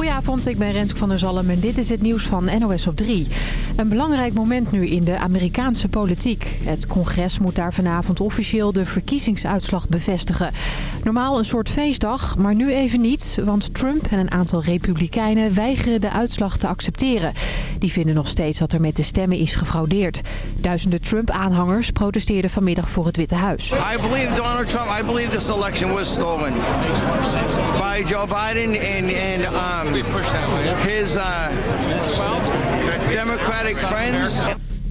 Goedenavond, ik ben Rensk van der Zalm en dit is het nieuws van NOS op 3. Een belangrijk moment nu in de Amerikaanse politiek. Het congres moet daar vanavond officieel de verkiezingsuitslag bevestigen. Normaal een soort feestdag, maar nu even niet. Want Trump en een aantal republikeinen weigeren de uitslag te accepteren. Die vinden nog steeds dat er met de stemmen is gefraudeerd. Duizenden Trump-aanhangers protesteerden vanmiddag voor het Witte Huis. I believe Donald Trump, I believe this election was stolen by Joe Biden and um, his uh, Democratic friends.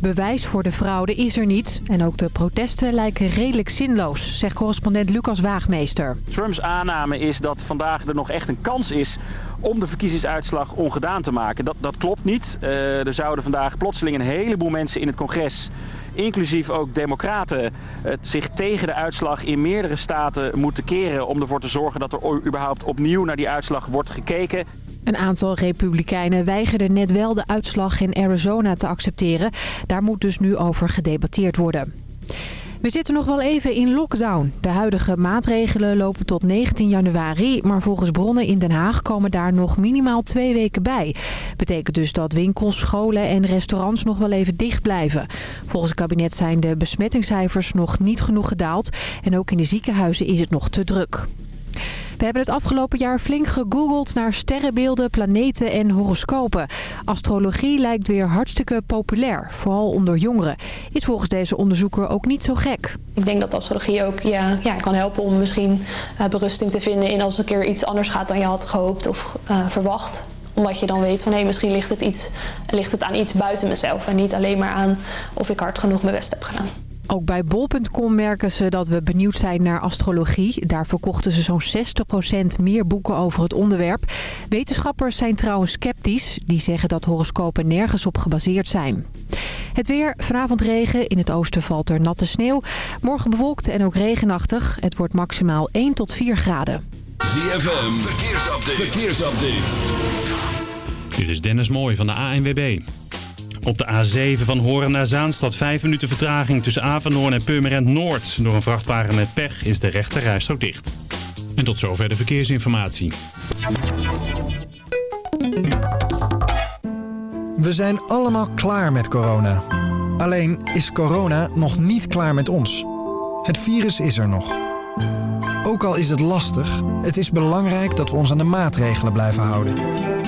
Bewijs voor de fraude is er niet. En ook de protesten lijken redelijk zinloos, zegt correspondent Lucas Waagmeester. Trumps aanname is dat vandaag er nog echt een kans is om de verkiezingsuitslag ongedaan te maken. Dat, dat klopt niet. Uh, er zouden vandaag plotseling een heleboel mensen in het congres inclusief ook democraten, het zich tegen de uitslag in meerdere staten moeten keren... om ervoor te zorgen dat er überhaupt opnieuw naar die uitslag wordt gekeken. Een aantal republikeinen weigerden net wel de uitslag in Arizona te accepteren. Daar moet dus nu over gedebatteerd worden. We zitten nog wel even in lockdown. De huidige maatregelen lopen tot 19 januari, maar volgens bronnen in Den Haag komen daar nog minimaal twee weken bij. Betekent dus dat winkels, scholen en restaurants nog wel even dicht blijven. Volgens het kabinet zijn de besmettingscijfers nog niet genoeg gedaald en ook in de ziekenhuizen is het nog te druk. We hebben het afgelopen jaar flink gegoogeld naar sterrenbeelden, planeten en horoscopen. Astrologie lijkt weer hartstikke populair, vooral onder jongeren. Is volgens deze onderzoeker ook niet zo gek. Ik denk dat astrologie ook ja, ja, kan helpen om misschien uh, berusting te vinden in als een keer iets anders gaat dan je had gehoopt of uh, verwacht omdat je dan weet van hé, misschien ligt het, iets, ligt het aan iets buiten mezelf. En niet alleen maar aan of ik hard genoeg mijn best heb gedaan. Ook bij bol.com merken ze dat we benieuwd zijn naar astrologie. Daar verkochten ze zo'n 60% meer boeken over het onderwerp. Wetenschappers zijn trouwens sceptisch. Die zeggen dat horoscopen nergens op gebaseerd zijn. Het weer, vanavond regen. In het oosten valt er natte sneeuw. Morgen bewolkt en ook regenachtig. Het wordt maximaal 1 tot 4 graden. ZFM, verkeersupdate. verkeersupdate. Dit is Dennis Mooij van de ANWB. Op de A7 van Horen naar Zaanstad 5 minuten vertraging tussen Avanhoorn en Purmerend Noord. Door een vrachtwagen met pech is de rechte rijstrook dicht. En tot zover de verkeersinformatie. We zijn allemaal klaar met corona. Alleen is corona nog niet klaar met ons. Het virus is er nog. Ook al is het lastig, het is belangrijk dat we ons aan de maatregelen blijven houden.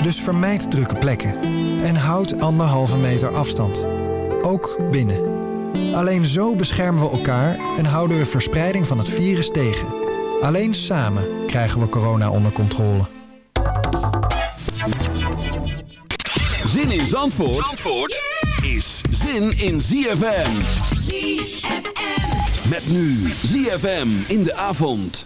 Dus vermijd drukke plekken en houd anderhalve meter afstand. Ook binnen. Alleen zo beschermen we elkaar en houden we verspreiding van het virus tegen. Alleen samen krijgen we corona onder controle. Zin in Zandvoort, Zandvoort is zin in ZFM. ZFM. Met nu ZFM in de avond.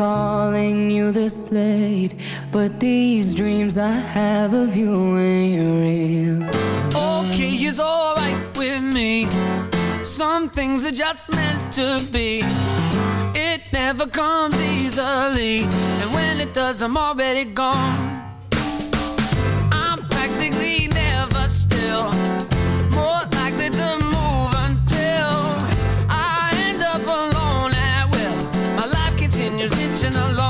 calling you this late, but these dreams I have of you ain't real. Okay it's alright with me. Some things are just meant to be. It never comes easily, and when it does, I'm already gone. been a long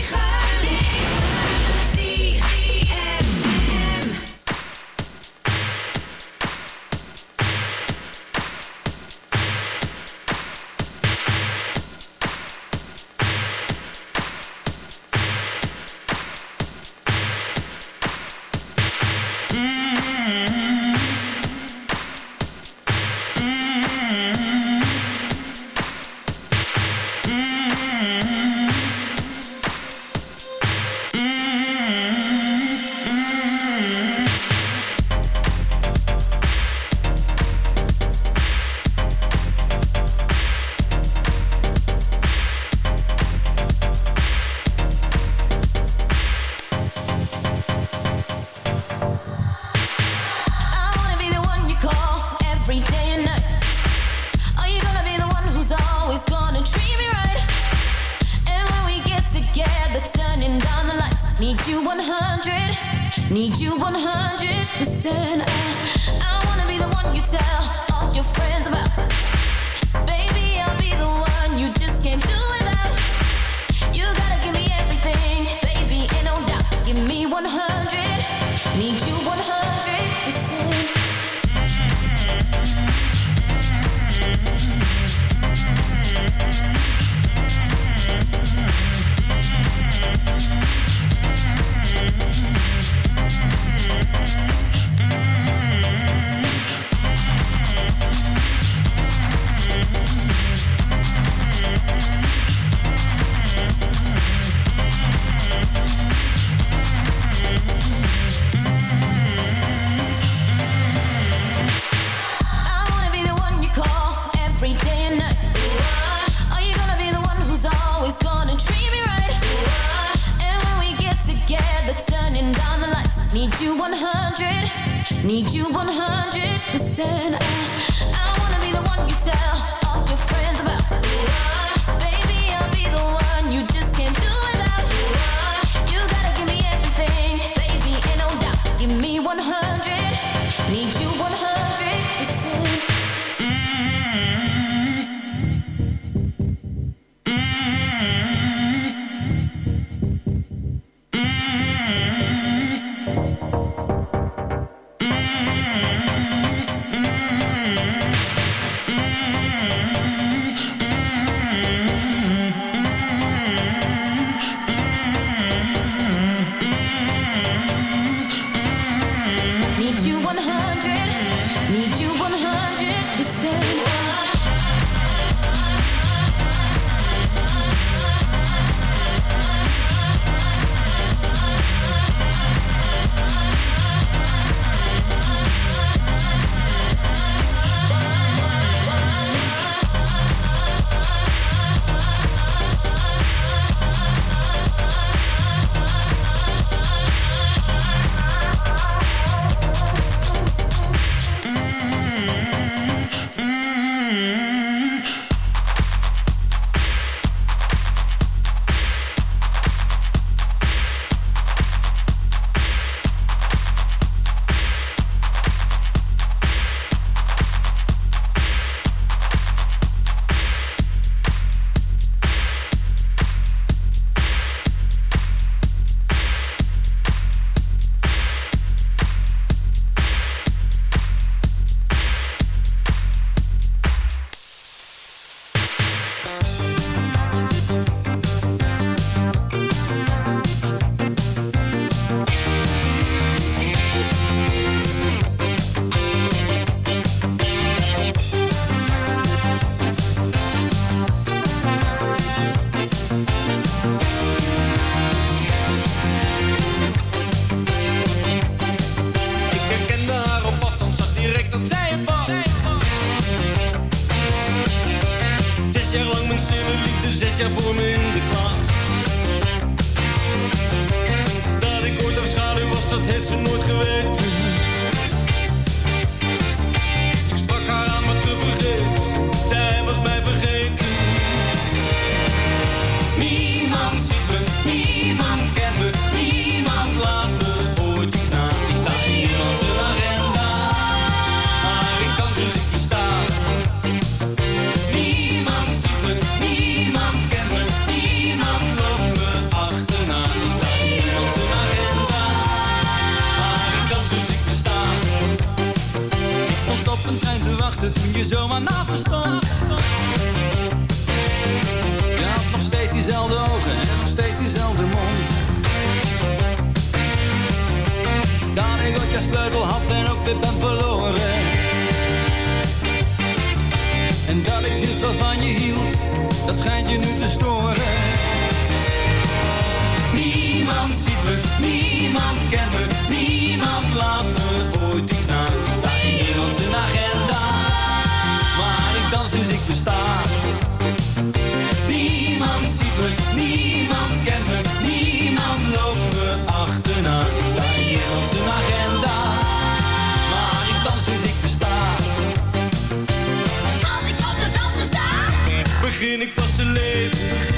crazy.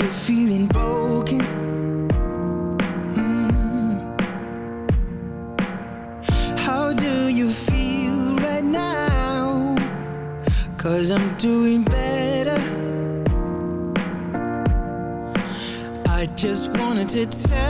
you're feeling broken. Mm. How do you feel right I'm doing better. I just wanted to tell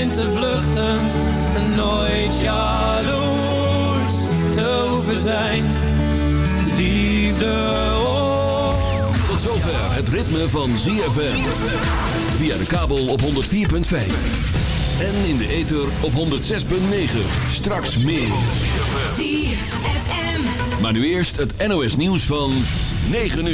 in te vluchten. Nooit jaloers te hoeven zijn. Liefde oh. Tot zover het ritme van ZFM. Via de kabel op 104.5. En in de ether op 106.9. Straks meer. ZFM. Maar nu eerst het NOS nieuws van 9 uur.